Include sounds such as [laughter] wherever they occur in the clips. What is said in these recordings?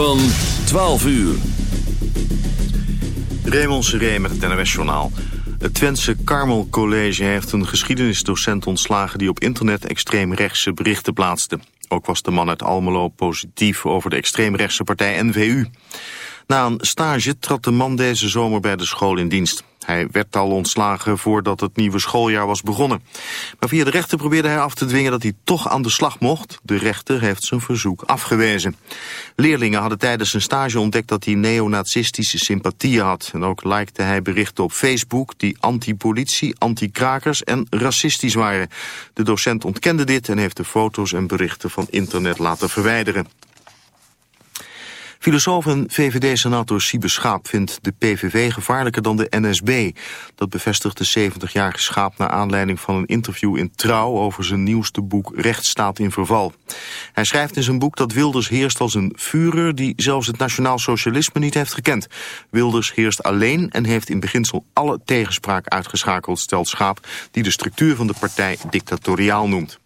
Van 12 uur. Raymond Seré met het NOS-journaal. Het Twentse Carmel College heeft een geschiedenisdocent ontslagen... die op internet extreemrechtse berichten plaatste. Ook was de man uit Almelo positief over de extreemrechtse partij NVU. Na een stage trad de man deze zomer bij de school in dienst. Hij werd al ontslagen voordat het nieuwe schooljaar was begonnen. Maar via de rechter probeerde hij af te dwingen dat hij toch aan de slag mocht. De rechter heeft zijn verzoek afgewezen. Leerlingen hadden tijdens zijn stage ontdekt dat hij neonazistische sympathieën had. En ook likte hij berichten op Facebook die anti-politie, anti-krakers en racistisch waren. De docent ontkende dit en heeft de foto's en berichten van internet laten verwijderen. Filosoof en VVD-senator Siebe Schaap vindt de PVV gevaarlijker dan de NSB. Dat bevestigt de 70-jarige Schaap naar aanleiding van een interview in Trouw over zijn nieuwste boek Rechtsstaat in Verval. Hij schrijft in zijn boek dat Wilders heerst als een Führer die zelfs het nationaal socialisme niet heeft gekend. Wilders heerst alleen en heeft in beginsel alle tegenspraak uitgeschakeld, stelt Schaap, die de structuur van de partij dictatoriaal noemt.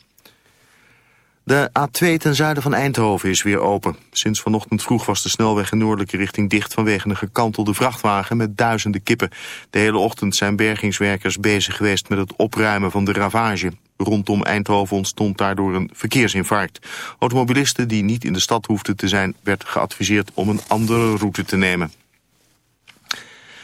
De A2 ten zuiden van Eindhoven is weer open. Sinds vanochtend vroeg was de snelweg in noordelijke richting dicht vanwege een gekantelde vrachtwagen met duizenden kippen. De hele ochtend zijn bergingswerkers bezig geweest met het opruimen van de ravage. Rondom Eindhoven ontstond daardoor een verkeersinfarct. Automobilisten die niet in de stad hoefden te zijn werd geadviseerd om een andere route te nemen.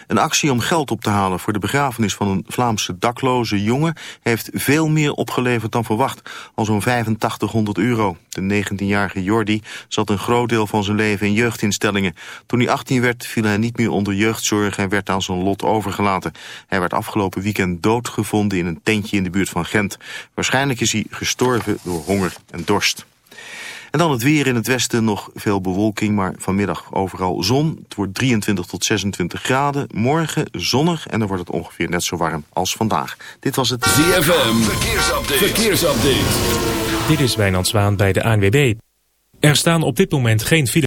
Een actie om geld op te halen voor de begrafenis van een Vlaamse dakloze jongen heeft veel meer opgeleverd dan verwacht, al zo'n 8500 euro. De 19-jarige Jordi zat een groot deel van zijn leven in jeugdinstellingen. Toen hij 18 werd viel hij niet meer onder jeugdzorg en werd aan zijn lot overgelaten. Hij werd afgelopen weekend doodgevonden in een tentje in de buurt van Gent. Waarschijnlijk is hij gestorven door honger en dorst. En dan het weer in het westen nog veel bewolking, maar vanmiddag overal zon. Het wordt 23 tot 26 graden. Morgen zonnig en dan wordt het ongeveer net zo warm als vandaag. Dit was het ZFM. Verkeersupdate. Verkeersupdate. Dit is Wijnand Zwaan bij de ANWB. Er staan op dit moment geen files.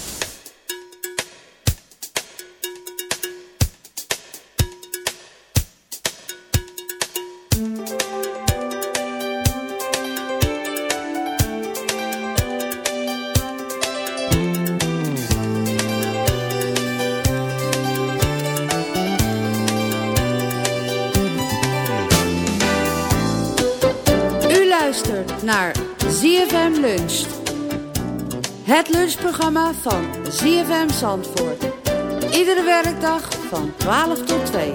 Lunchprogramma van ZFM Zandvoort. Iedere werkdag van 12 tot 2.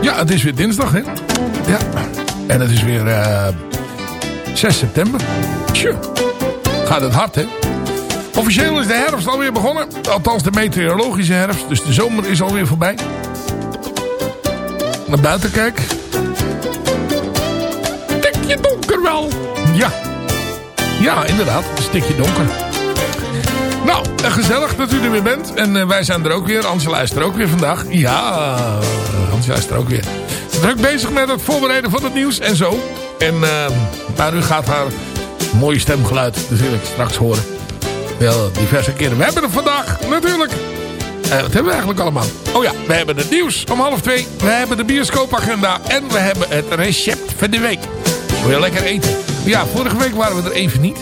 Ja, het is weer dinsdag, hè? Ja. En het is weer eh 6 september. Gaat het hard, hè? Officieel is de herfst alweer begonnen. Althans de meteorologische herfst. Dus de zomer is alweer voorbij. Naar buiten kijk. Tikje donker wel. Ja. Ja, inderdaad. Een stukje donker. Nou, gezellig dat u er weer bent. En uh, wij zijn er ook weer. Angela is er ook weer vandaag. Ja, Angela is er ook weer. Druk bezig met het voorbereiden van het nieuws en zo. En uh, maar u gaat haar mooie stemgeluid natuurlijk straks horen. Wel diverse keren. We hebben er vandaag natuurlijk... Wat hebben we eigenlijk allemaal? Oh ja, we hebben het nieuws om half twee. We hebben de bioscoopagenda. En we hebben het recept van de week. Wil je lekker eten? Ja, vorige week waren we er even niet.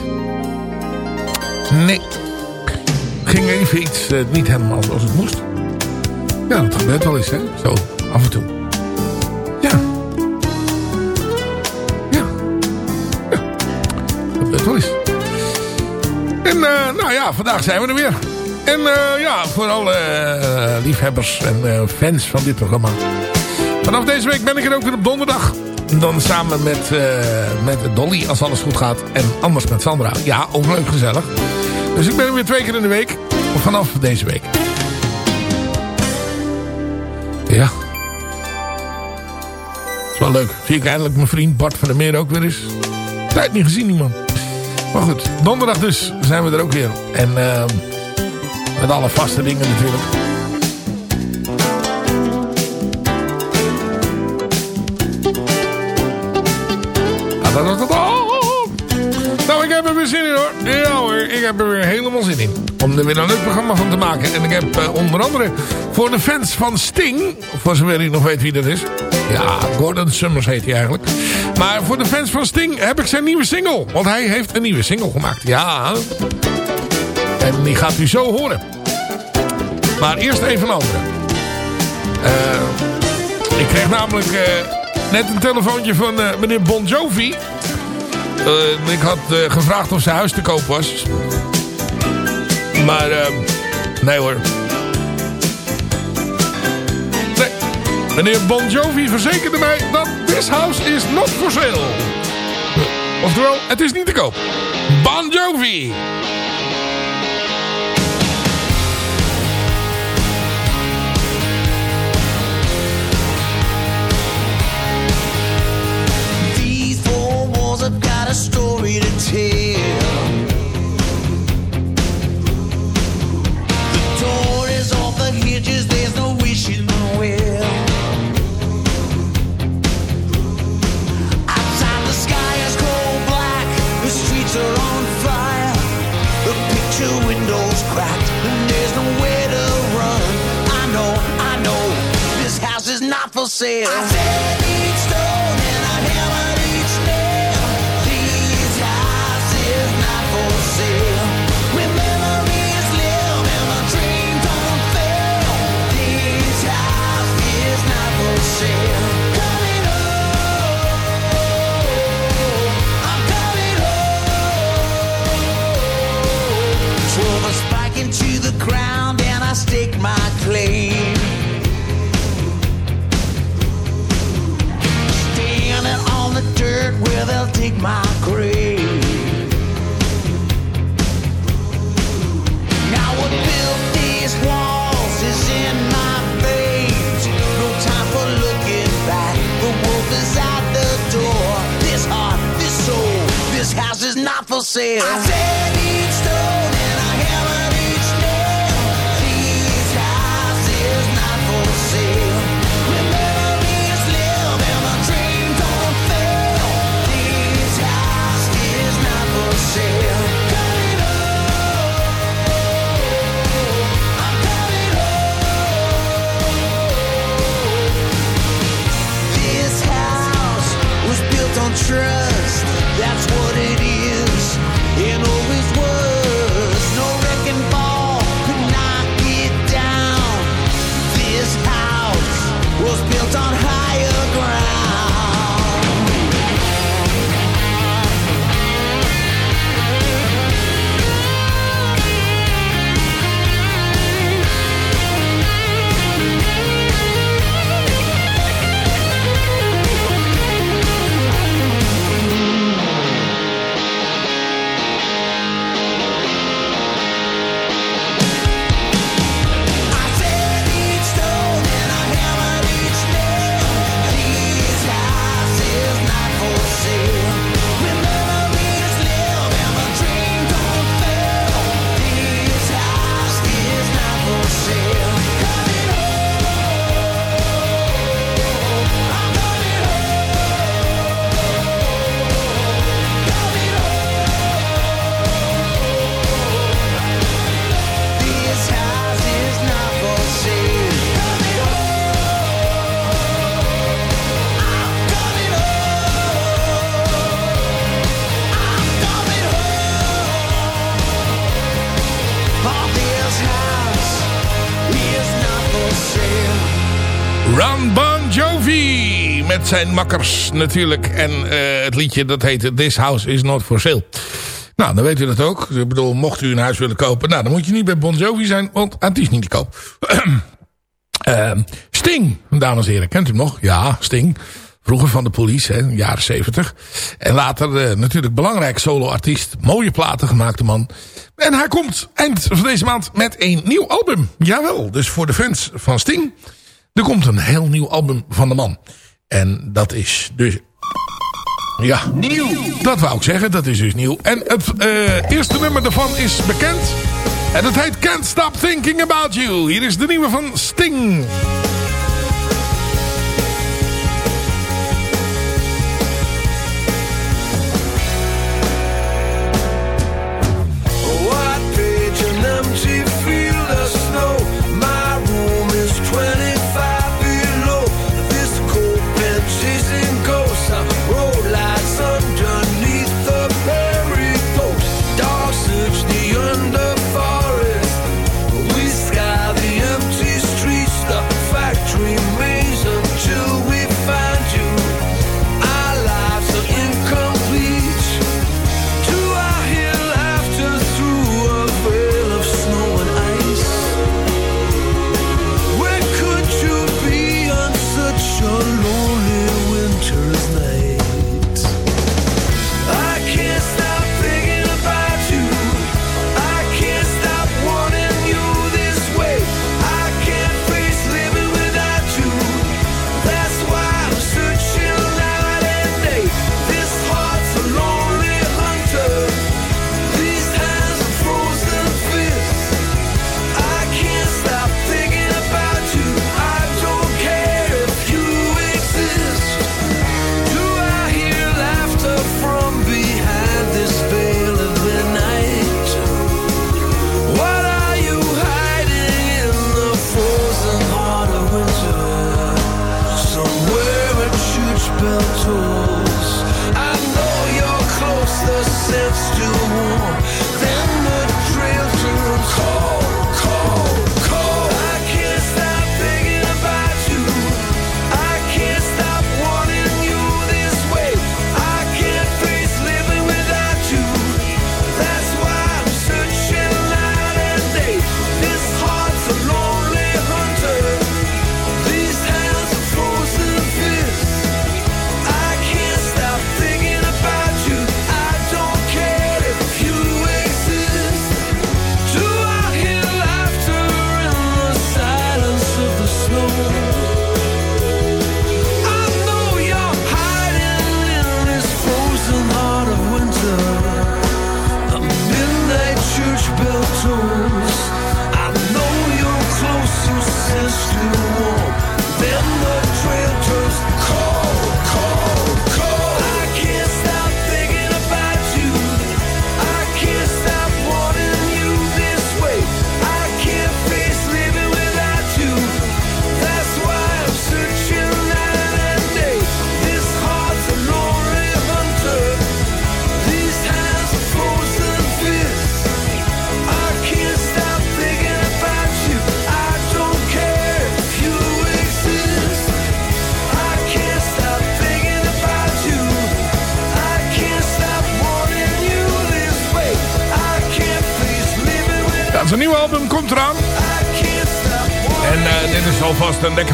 Nee. Ging even iets uh, niet helemaal zoals het moest. Ja, dat gebeurt wel eens, hè. Zo, af en toe. Ja. Ja. Ja. Dat gebeurt wel eens. En uh, nou ja, vandaag zijn we er weer. En uh, ja, voor alle liefhebbers en fans van dit programma. Vanaf deze week ben ik er ook weer op donderdag. Dan samen met, met Dolly, als alles goed gaat. En anders met Sandra. Ja, ook leuk gezellig. Dus ik ben er weer twee keer in de week. Vanaf deze week. Ja. Is wel leuk. Zie ik eindelijk mijn vriend Bart van der Meer ook weer eens. Tijd niet gezien, iemand. Maar goed, donderdag dus zijn we er ook weer. En uh, met alle vaste dingen natuurlijk. Nou, ik heb er weer zin in hoor. Ja hoor, ik heb er weer helemaal zin in. Om er weer een leuk programma van te maken. En ik heb uh, onder andere voor de fans van Sting... voor zover u nog weet wie dat is... Ja, Gordon Summers heet hij eigenlijk. Maar voor de fans van Sting heb ik zijn nieuwe single. Want hij heeft een nieuwe single gemaakt. Ja. En die gaat u zo horen. Maar eerst even een andere. Uh, ik kreeg namelijk... Uh, net een telefoontje van uh, meneer Bon Jovi. Ik had gevraagd of zijn huis te koop was. Maar, nee hoor. Nee. Meneer Bon Jovi verzekerde mij dat this house is not for sale. Oftewel, het is niet te koop. Bon Jovi. Story to tell. The door is off the hinges, there's no wishing well. Outside the sky is cold black, the streets are on fire. The picture windows cracked, and there's nowhere to run. I know, I know, this house is not for sale. Dig my grave. Now what built these walls is in my veins. No time for looking back. The wolf is at the door. This heart, this soul, this house is not for sale. We'll zijn makkers natuurlijk. En uh, het liedje dat heette This House Is Not For Sale. Nou, dan weet u dat ook. Ik bedoel, mocht u een huis willen kopen... Nou, dan moet je niet bij Bon Jovi zijn, want het is niet te koop. uh, [clears throat] Sting, dames en heren. Kent u hem nog? Ja, Sting. Vroeger van de police, hè, jaren zeventig. En later uh, natuurlijk belangrijk soloartiest. Mooie platen gemaakte man. En hij komt eind van deze maand met een nieuw album. Jawel, dus voor de fans van Sting... er komt een heel nieuw album van de man. En dat is dus... Ja, nieuw. Dat wou ik zeggen, dat is dus nieuw. En het uh, eerste nummer daarvan is bekend. En het heet Can't Stop Thinking About You. Hier is de nieuwe van Sting.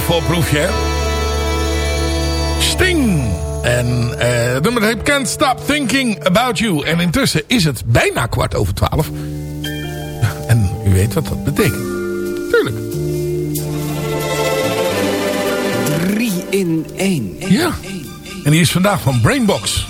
Vol proefje, hè? Sting. En uh, het nummer heet Can't Stop Thinking About You. En intussen is het bijna kwart over twaalf. [laughs] En u weet wat dat betekent. Tuurlijk. 3 in 1. Ja. En die is vandaag van Brainbox.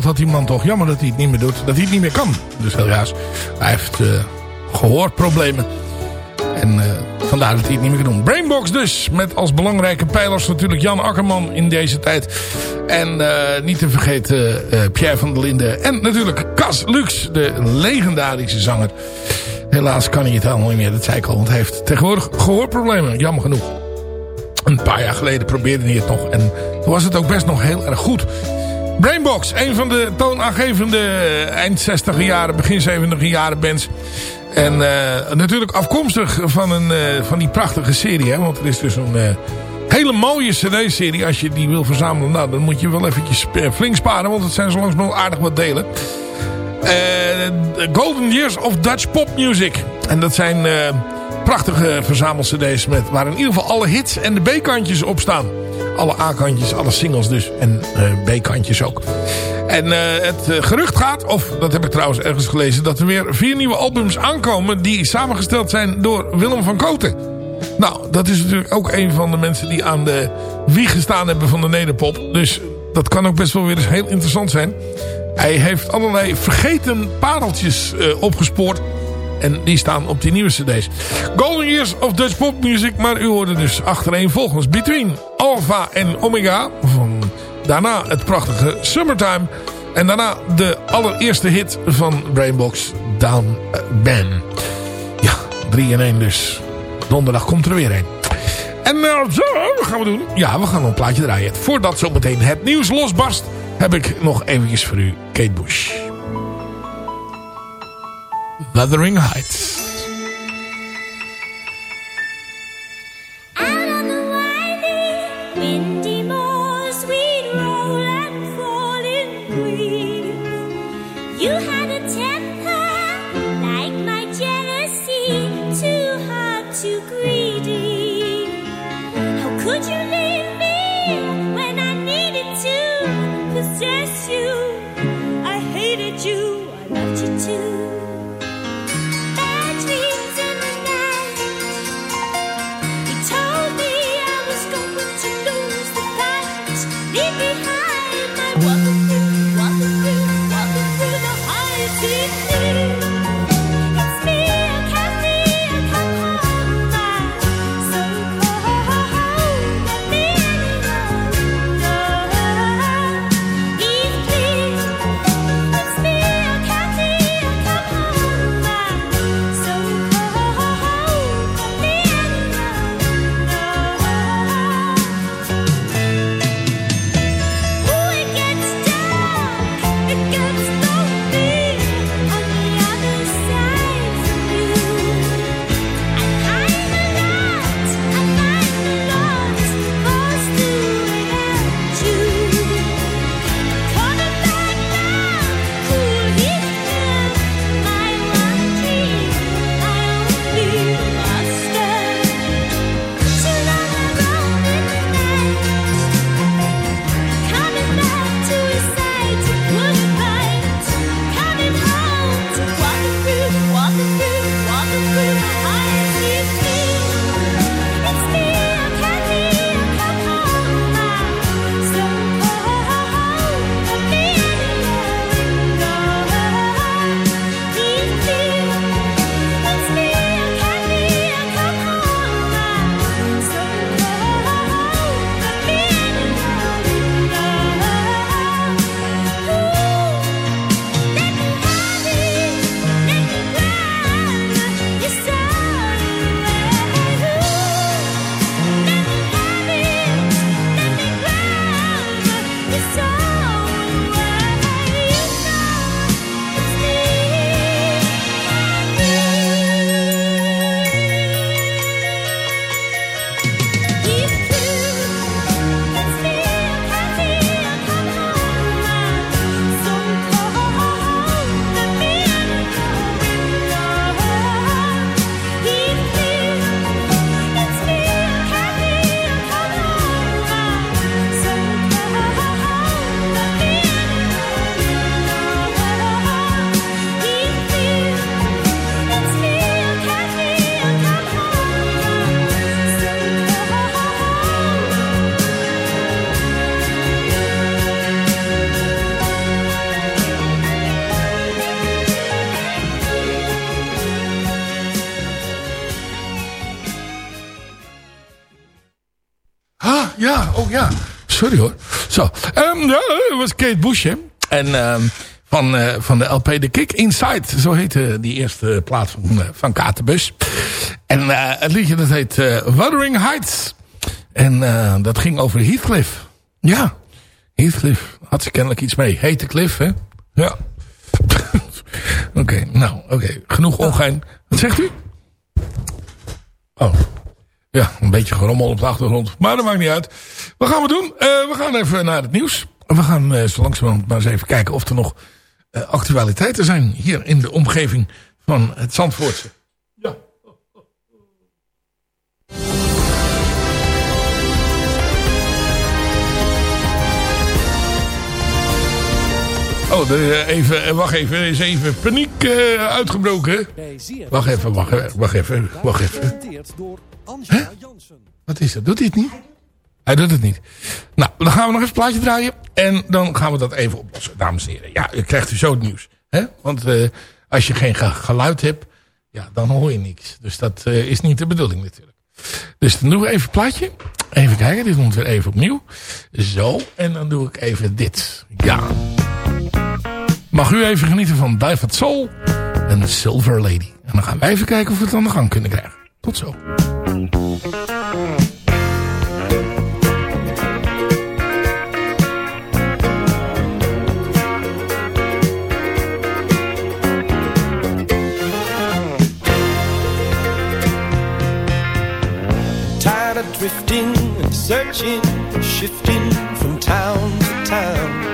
Had die man toch. Jammer dat hij het niet meer doet. Dat hij het niet meer kan. Dus helaas. Hij heeft uh, gehoorproblemen. En uh, vandaar dat hij het niet meer kan doen. Brainbox dus. Met als belangrijke pijlers natuurlijk Jan Akkerman in deze tijd. En uh, niet te vergeten Pierre van der Linden. En natuurlijk Cas Lux. De legendarische zanger. Helaas kan hij het helemaal niet meer. Dat zei ik al. Want hij heeft tegenwoordig gehoorproblemen. Jammer genoeg. Een paar jaar geleden probeerde hij het nog. En toen was het ook best nog heel erg goed. Brainbox, een van de toonaangevende eind 60 jaren, begin 70 jaren bands. En uh, natuurlijk afkomstig van, een, uh, van die prachtige serie. Hè? Want er is dus een hele mooie cd-serie. Als je die wil verzamelen, nou, dan moet je wel eventjes flink sparen. Want het zijn zo nog aardig wat delen. Golden Years of Dutch Pop Music. En dat zijn prachtige verzamel-cd's met, waar in ieder geval alle hits en de B-kantjes op staan. Alle A-kantjes, alle singles dus. En uh, B-kantjes ook. En uh, het uh, gerucht gaat, of dat heb ik trouwens ergens gelezen... dat er weer vier nieuwe albums aankomen... die samengesteld zijn door Willem van Koten. Nou, dat is natuurlijk ook een van de mensen... die aan de wieg gestaan hebben van de nederpop. Dus dat kan ook best wel weer eens heel interessant zijn. Hij heeft allerlei vergeten pareltjes opgespoord... En die staan op die nieuwe cd's. Golden Years of Dutch Pop Music. Maar u hoorde dus achterin volgens Between Alpha en Omega. Van, daarna het prachtige Summertime. En daarna de allereerste hit van Brainbox, Down Ben. Ja, 3 in 1 dus. Donderdag komt er weer een. En uh, zo, wat gaan we doen? Ja, we gaan een plaatje draaien. Voordat zometeen het nieuws losbarst... heb ik nog eventjes voor u Kate Bush. Wuthering Heights. Ja, oh ja. Sorry hoor. Zo. Um, ja, dat was Kate Bush. En um, van, uh, van de LP The Kick Inside. Zo heette die eerste plaat van, uh, van Katenbus. En uh, het liedje dat heet Wuthering Heights. En dat ging over Heathcliff. Ja, Heathcliff had ze kennelijk iets mee. Hete Cliff, hè? Ja. [laughs] oké, nou, oké. Genoeg ongein. Wat zegt u? Oh. Ja, een beetje gerommel op de achtergrond. Maar dat maakt niet uit. Wat gaan we doen? Uh, we gaan even naar het nieuws. We gaan uh, zo langzamerhand maar eens even kijken of er nog uh, actualiteiten zijn. Hier in de omgeving van het Zandvoortse. Oh, de, even, wacht even. Er is even paniek uitgebroken. Wacht even, wacht even, wacht even. Wacht even. Huh? Wat is dat? Doet hij het niet? Hij doet het niet. Nou, dan gaan we nog even een plaatje draaien. En dan gaan we dat even oplossen, dames en heren. Ja, je krijgt u zo het nieuws. Hè? Want uh, als je geen geluid hebt, ja, dan hoor je niks. Dus dat uh, is niet de bedoeling natuurlijk. Dus dan doen we even een plaatje. Even kijken, dit komt weer even opnieuw. Zo, en dan doe ik even dit. Ja. Mag u even genieten van David Soul en Silver Lady. En dan gaan wij even kijken of we het aan de gang kunnen krijgen. Tot zo. drifting and searching, shifting from town to town.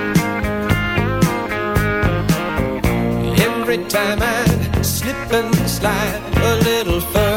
Every time I slip and slide a little further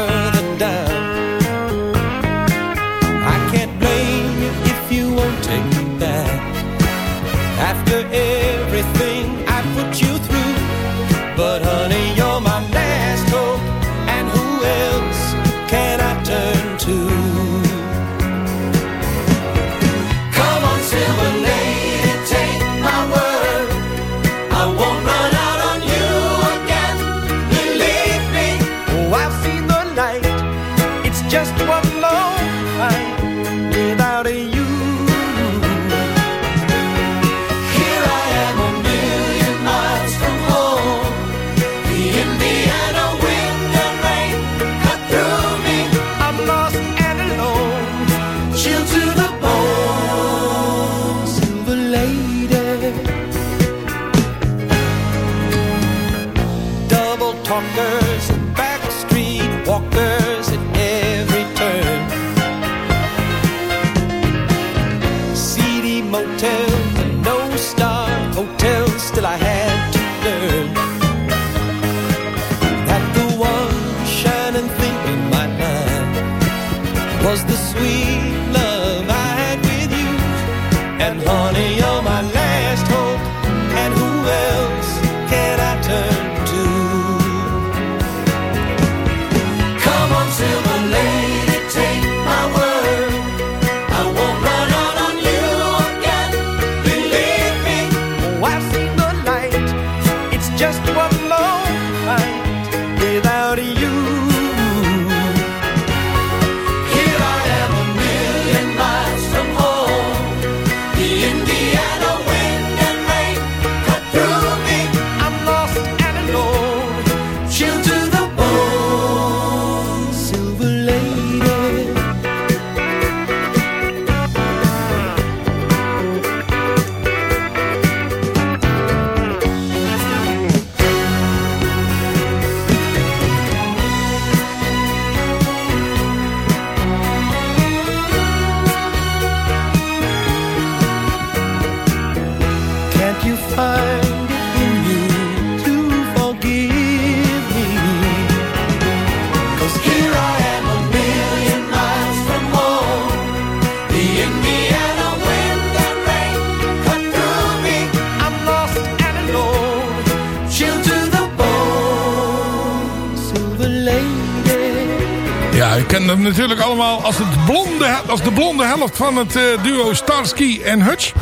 helft van het eh, duo Starsky en Hutch.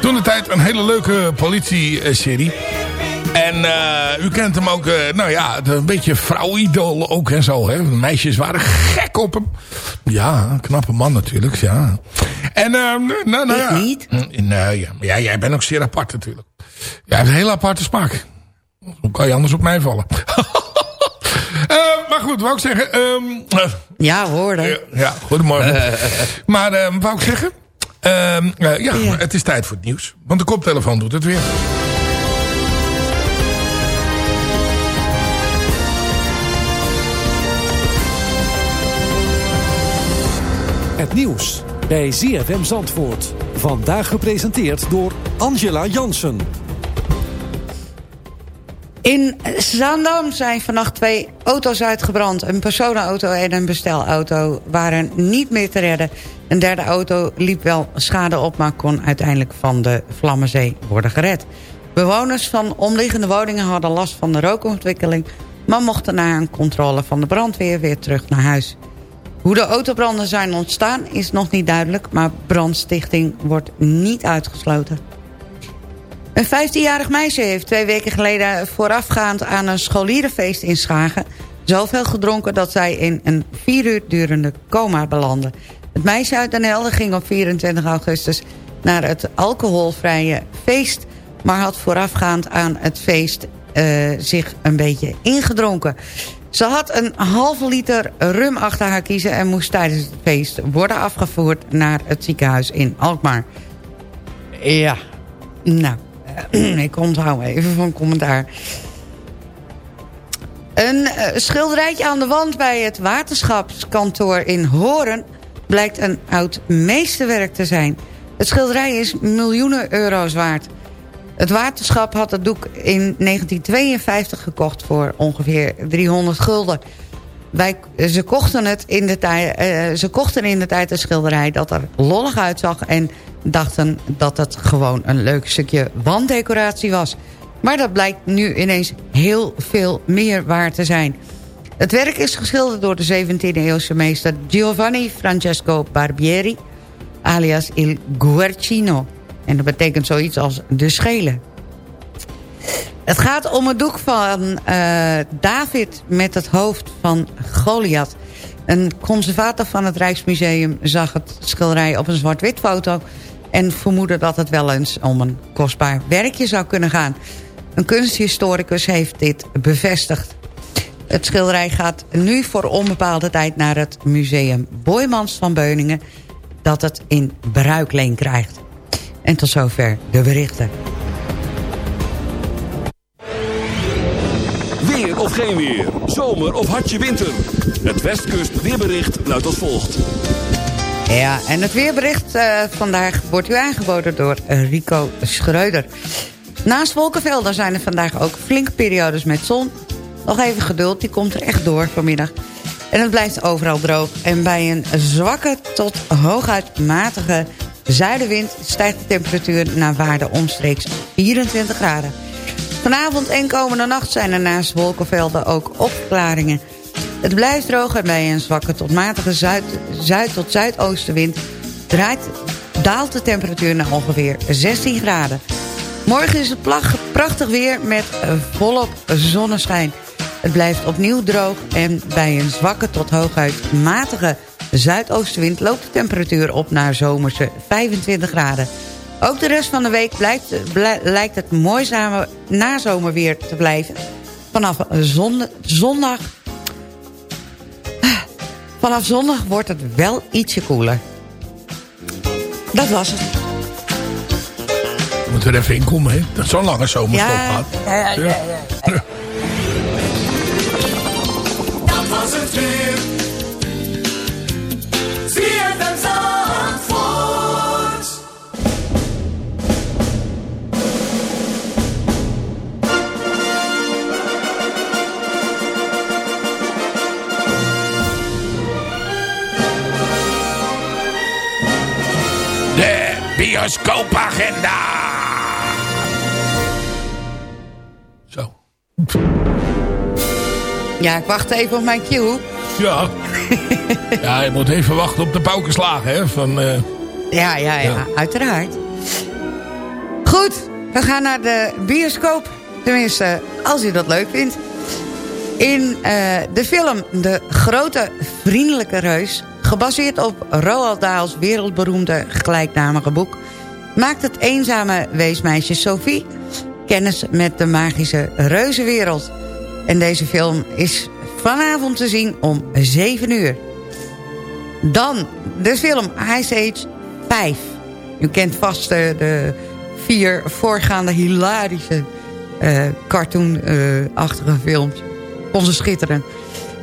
Toen de tijd een hele leuke politie-serie. En eh, u kent hem ook, eh, nou ja, een beetje vrouwidool ook en zo. Hè. Meisjes waren gek op hem. Ja, knappe man natuurlijk, ja. En, nou, nou ja. niet. Ja, maar ja, jij bent ook zeer apart natuurlijk. Jij hebt een hele aparte smaak. Hoe kan je anders op mij vallen? [laughs] Maar goed, wou ik zeggen... ehm, eh, Ja, hoor. ja, ja, goedemorgen. [laughs] maar eh, wou ik zeggen... ehm, eh, ja, Ja. het is tijd voor het nieuws. Want de koptelefoon doet het weer. Het nieuws bij ZFM Zandvoort. Vandaag gepresenteerd door Angela Jansen. In Zaandam zijn vannacht twee auto's uitgebrand. Een personenauto en een bestelauto waren niet meer te redden. Een derde auto liep wel schade op... maar kon uiteindelijk van de Vlammenzee worden gered. Bewoners van omliggende woningen hadden last van de rookontwikkeling... maar mochten na een controle van de brandweer weer terug naar huis. Hoe de autobranden zijn ontstaan is nog niet duidelijk... maar brandstichting wordt niet uitgesloten. Een 15-jarig meisje heeft twee weken geleden voorafgaand aan een scholierenfeest in Schagen... zoveel gedronken dat zij in een vier uur durende coma belandde. Het meisje uit Den Helder ging op 24 augustus naar het alcoholvrije feest... maar had voorafgaand aan het feest eh, zich een beetje ingedronken. Ze had een halve liter rum achter haar kiezen... en moest tijdens het feest worden afgevoerd naar het ziekenhuis in Alkmaar. Ja, nou, [clears throat] ik onthoud even van commentaar. Een eh, schilderijtje aan de wand bij het waterschapskantoor in Horen... blijkt een oud meesterwerk te zijn. Het schilderij is miljoenen euro's waard. Het waterschap had het doek in 1952 gekocht voor ongeveer 300 gulden. Wij, ze, kochten het in de tijd, eh, ze kochten in de tijd een schilderij dat er lollig uitzag... en dachten dat het gewoon een leuk stukje wanddecoratie was. Maar dat blijkt nu ineens heel veel meer waard te zijn. Het werk is geschilderd door de 17e-eeuwse meester Giovanni Francesco Barbieri... alias Il Guercino. En dat betekent zoiets als de schelen. Het gaat om het doek van eh, David met het hoofd van Goliath. Een conservator van het Rijksmuseum zag het schilderij op een zwart-wit foto... en vermoedde dat het wel eens om een kostbaar werkje zou kunnen gaan. Een kunsthistoricus heeft dit bevestigd. Het schilderij gaat nu voor onbepaalde tijd naar het museum Boymans van Beuningen... dat het in bruikleen krijgt. En tot zover de berichten. Geen weer. Zomer of hartje winter. Het Westkust weerbericht luidt als volgt. Ja, en het weerbericht eh, vandaag wordt u aangeboden door Rico Schreuder. Naast wolkenvelden zijn er vandaag ook flinke periodes met zon. Nog even geduld, die komt er echt door vanmiddag. En het blijft overal droog. En bij een zwakke tot hooguit matige zuidenwind... stijgt de temperatuur naar waarde omstreeks 24 graden. Vanavond en komende nacht zijn er naast wolkenvelden ook opklaringen. Het blijft droog en bij een zwakke tot matige zuid, zuid tot zuidoostenwind... Draait, daalt de temperatuur naar ongeveer 16 graden. Morgen is het prachtig weer met volop zonneschijn. Het blijft opnieuw droog en bij een zwakke tot hooguit matige zuidoostenwind... loopt de temperatuur op naar zomerse 25 graden. Ook de rest van de week blijft, blij- lijkt het mooi samen nazomerweer te blijven. Vanaf zon- zondag... Vanaf zondag wordt het wel ietsje koeler. Dat was het. Moeten we er even in komen, hè? Dat zo'n lange zomerstop Ja, gaat. ja, ja, ja, ja. Bioscoopagenda. Zo. Ja, ik wacht even op mijn cue. Ja. [laughs] ja, je moet even wachten op de paukenslagen, hè? Van, eh, Ja, ja, ja, Ja. uiteraard. Goed, we gaan naar de bioscoop. Tenminste, als u dat leuk vindt. In eh, de film De Grote Vriendelijke Reus... gebaseerd op Roald Dahls wereldberoemde gelijknamige boek... maakt het eenzame weesmeisje Sophie... kennis met de magische reuzenwereld. En deze film is vanavond te zien om 7 uur. Dan de film Ice Age 5. U kent vast de, de vier voorgaande hilarische eh cartoon-achtige films. Onze schitteren.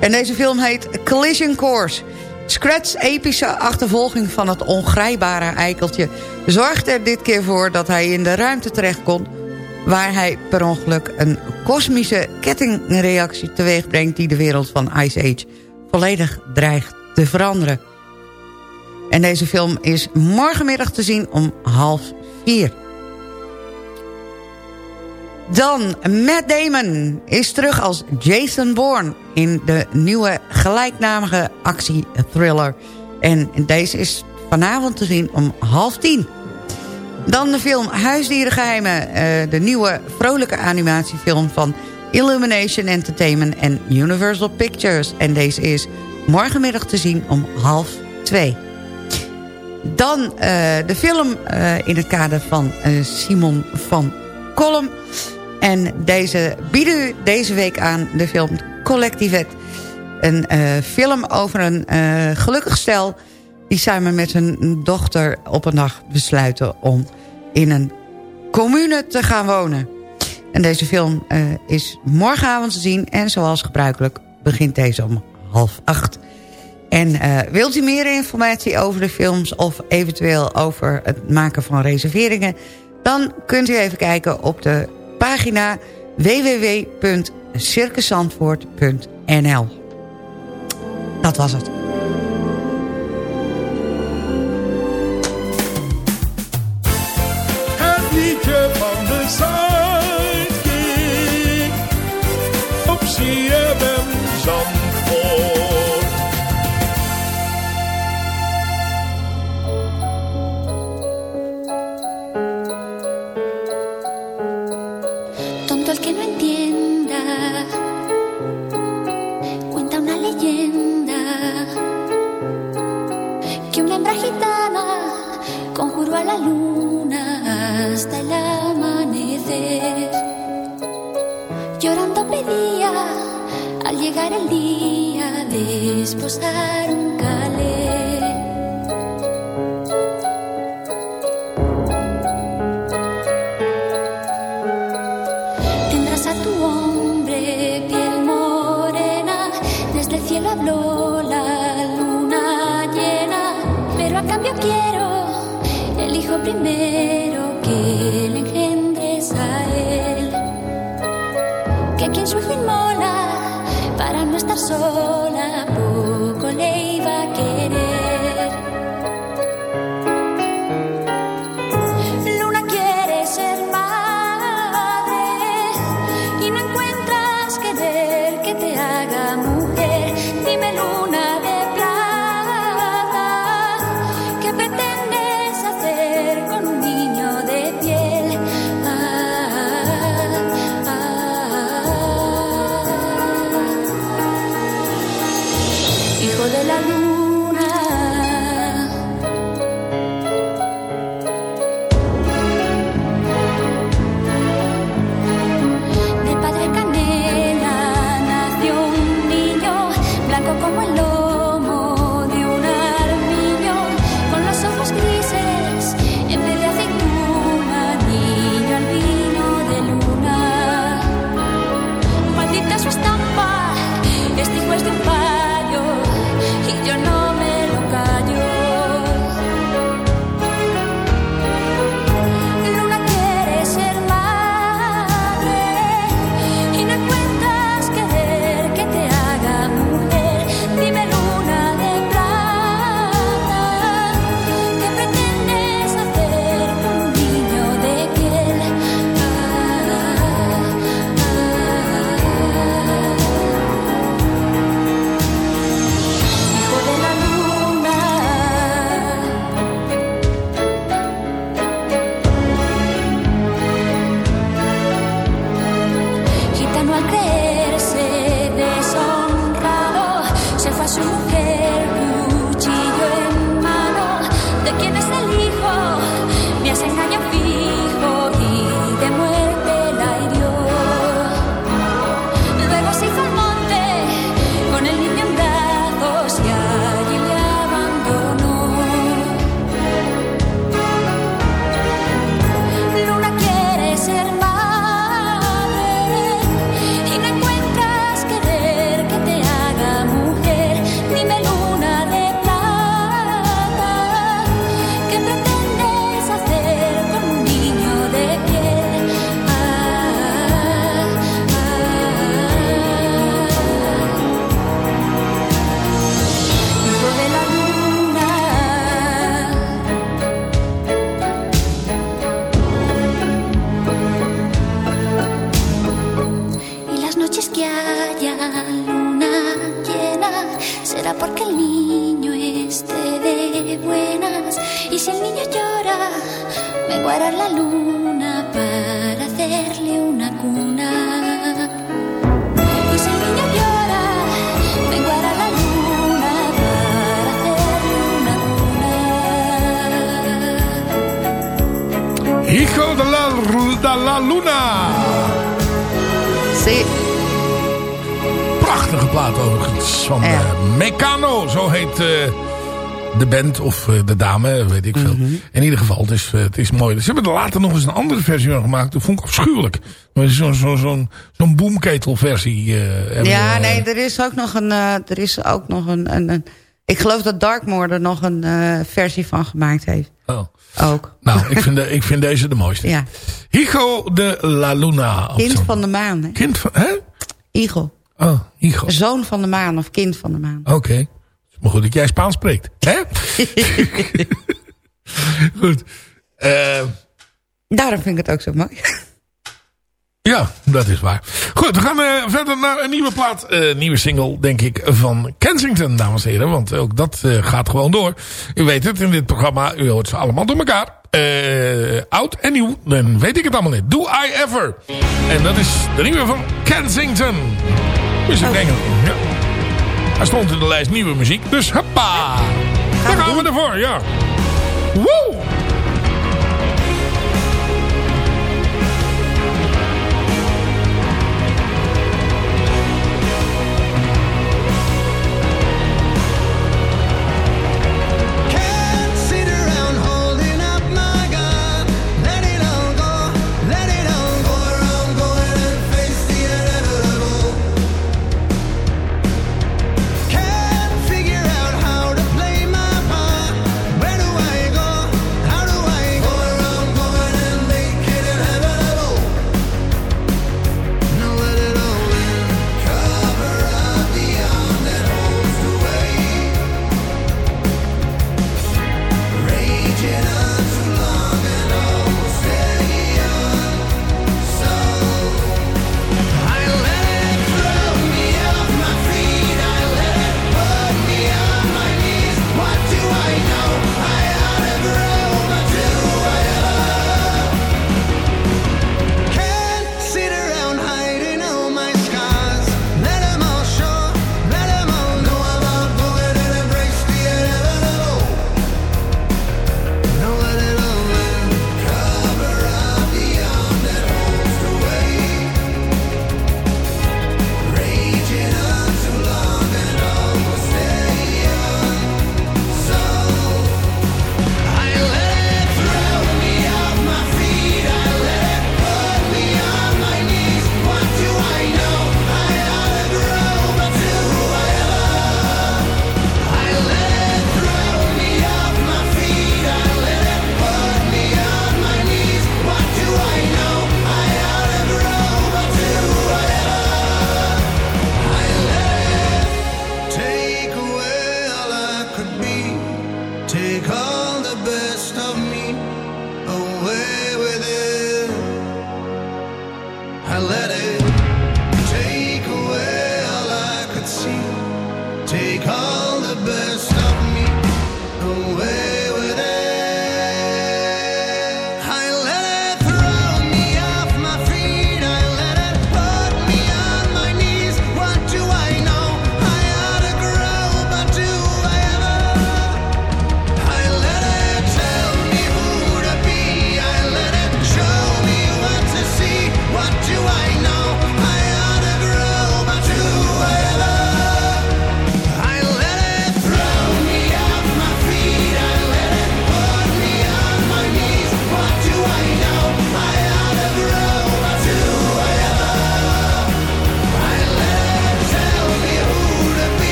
En deze film heet Collision Course. Scratch's epische achtervolging van het ongrijpbare eikeltje... zorgt er dit keer voor dat hij in de ruimte terechtkomt... waar hij per ongeluk een kosmische kettingreactie teweeg brengt... die de wereld van Ice Age volledig dreigt te veranderen. En deze film is morgenmiddag te zien om half vier. Dan Matt Damon is terug als Jason Bourne... in de nieuwe gelijknamige actiethriller. En deze is vanavond te zien om half tien. Dan de film Huisdierengeheimen. eh, de nieuwe vrolijke animatiefilm van Illumination Entertainment en Universal Pictures. En deze is morgenmiddag te zien om half twee. Dan eh, de film eh, in het kader van Simon van Kolm. En deze bieden u deze week aan de film Collectivet. Een eh, film over een eh, gelukkig stel... die samen met hun dochter op een dag besluiten... om in een commune te gaan wonen. En deze film eh, is morgenavond te zien... en zoals gebruikelijk begint deze om half acht. En wilt u meer informatie over de films... of eventueel over het maken van reserveringen... dan kunt u even kijken op de pagina www.circusandvoort.nl Dat was het. Het liedje van de Zuidkiek. Op CFM Zandvoort. Gitana conjuró a la luna hasta el amanecer. Llorando pedía al llegar el día desposar un calé. Primero que le engendres a él. Que quien su la luna para hacerle una cuna. Y si el niño llora, me guarda la luna para hacerle una cuna. Hijo de la, de la Luna. Sí. Prachtige plaat overigens. Van Ja. eh, Meccano, zo heet eh, de band of eh, de dame, weet ik veel. In ieder geval, het is, eh, het is mooi. Ze hebben er later nog eens een andere versie van gemaakt. Dat vond ik afschuwelijk. Maar Zo'n zo, zo'n zo'n boomketelversie. eh, Ja, nee, er is ook nog een... eh, er is ook nog een, een, een- ik geloof dat Darkmoor er nog een eh, versie van gemaakt heeft. Oh. Ook. Nou, ik vind, de, ik vind deze de mooiste. Ja. Higo de la Luna. Kind van de maan. Hè? Kind van... Hè? Oh, Higo. Zoon van de maan of kind van de maan. Oké. Maar goed dat jij Spaans spreekt. Hè? [laughs] goed. Eh, Daarom vind ik het ook zo mooi. ja, dat is waar. Goed, we gaan eh, verder naar een nieuwe plaat. eh nieuwe single, denk ik, van Kensington, dames en heren. Want ook dat gaat gewoon door. U weet het, in dit programma, u hoort ze allemaal door elkaar. Oud en nieuw, dan weet ik het allemaal niet. Do I Ever. En dat is de nieuwe van Kensington. Muziek Oh. Engel. Ja. Hij stond in de lijst nieuwe muziek, dus hoppa. Daar gaan we ervoor, ja. Woe!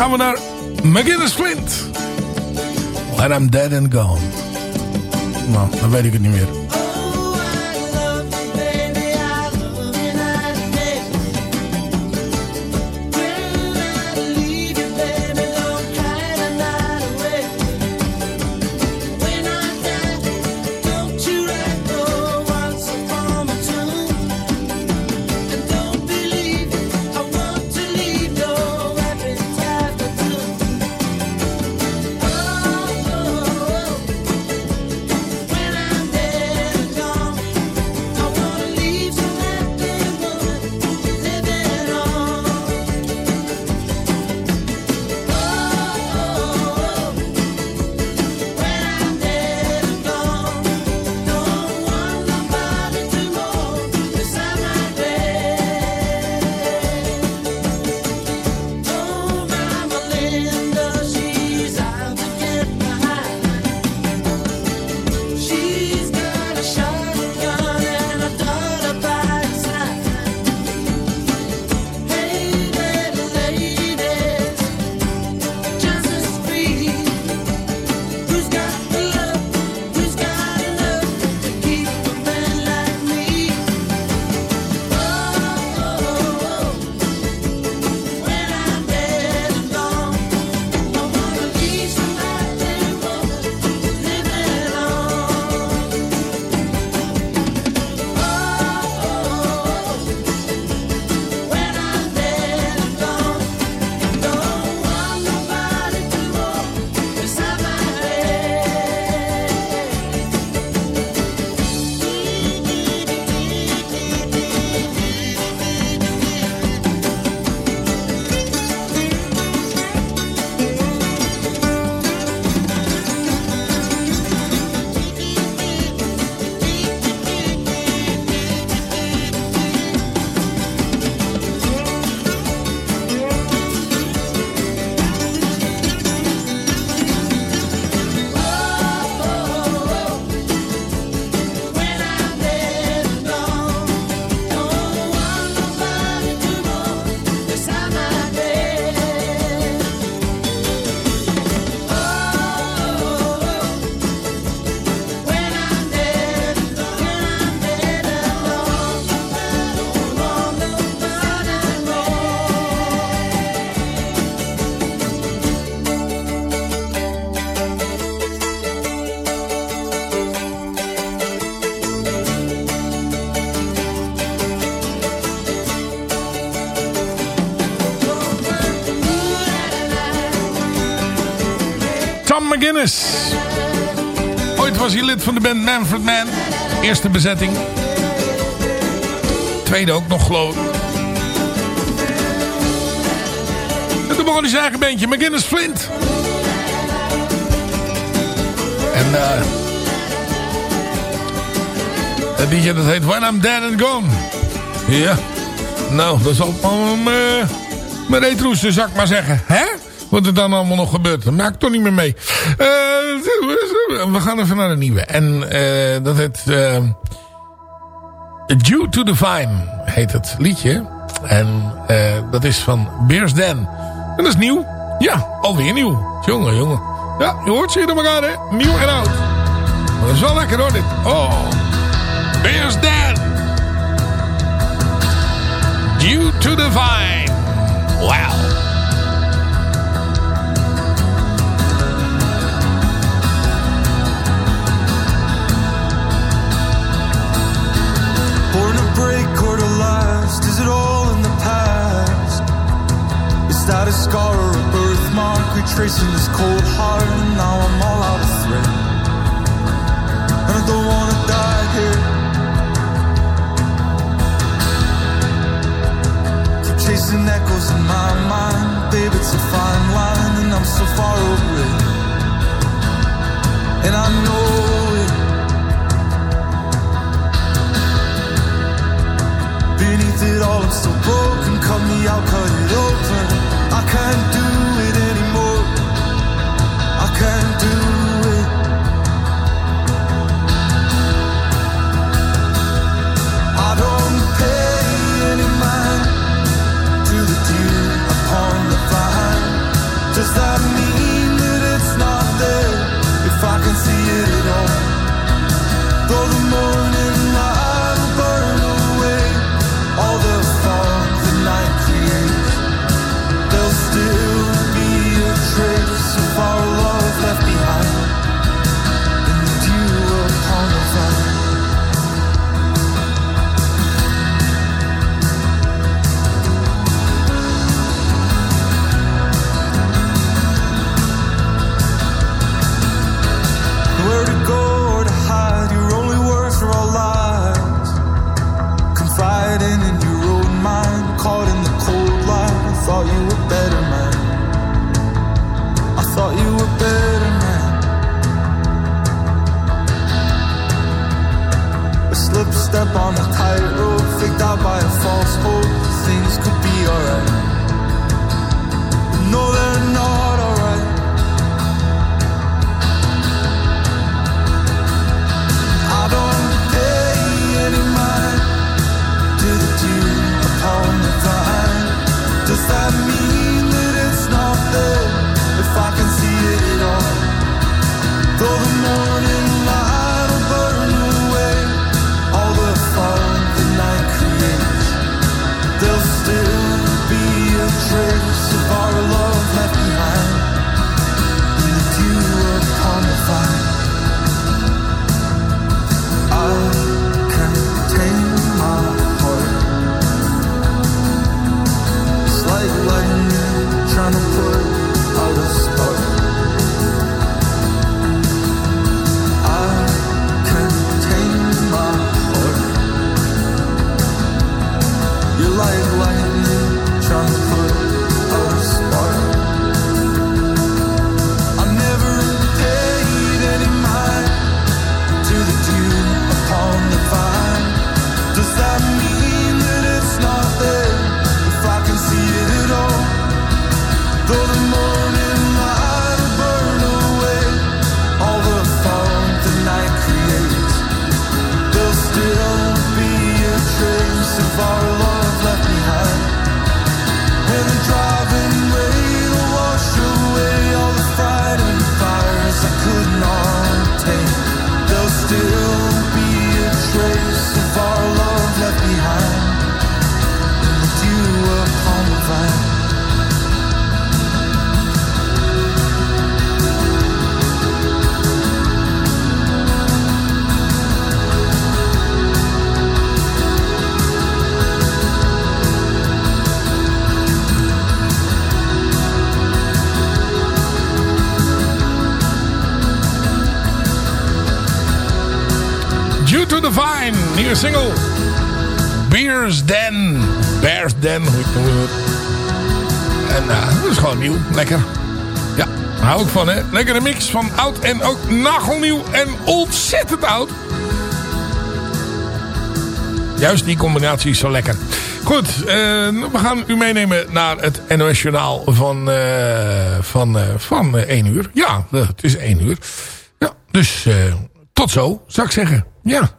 Gaan we naar McGinnis Flint. When I'm dead and gone. Nou, dan weet ik het niet meer. McGinnis. Ooit was hij lid van de band Manfred Man. Eerste bezetting. Tweede ook nog geloof ik. En toen begon hij zijn eigen bandje. Flint. En eh... het liedje dat heet When I'm Dead and Gone. Ja. Nou, dat zal van mijn, mijn retroester, zou ik maar zeggen. Hè? Wat er dan allemaal nog gebeurt. Dat maakt toch niet meer mee. Eh, we gaan even naar een nieuwe. En uh, dat heet... Uh, Due to the Vine heet het liedje. En dat is van Beers Dan. En dat is nieuw. Ja, alweer nieuw. Jongen, jongen. Ja, je hoort ze hier door elkaar, hè. Nieuw en oud. Dat is wel lekker, hoor, dit. Oh. Beers Dan. Due to the Vine. Wow. Is that a scar or a birthmark? Retracing this cold heart, and now I'm all out of thread. And I don't wanna die here. Keep chasing echoes in my mind, babe. It's a fine line, and I'm so far over it. And I know it. Beneath it all, I'm so broken. Cut me out, cut it open. I can't do single. Beers Den. Bears Den. En eh, dat is gewoon nieuw. Lekker. Ja, daar hou ik van hè. Lekkere mix van oud en ook nagelnieuw en ontzettend oud. Juist die combinatie is zo lekker. Goed, eh, we gaan u meenemen naar het NOS Journaal van, uh, van, van 1 uur. Ja, het is 1 uur. Ja, dus tot zo, zou ik zeggen. Ja.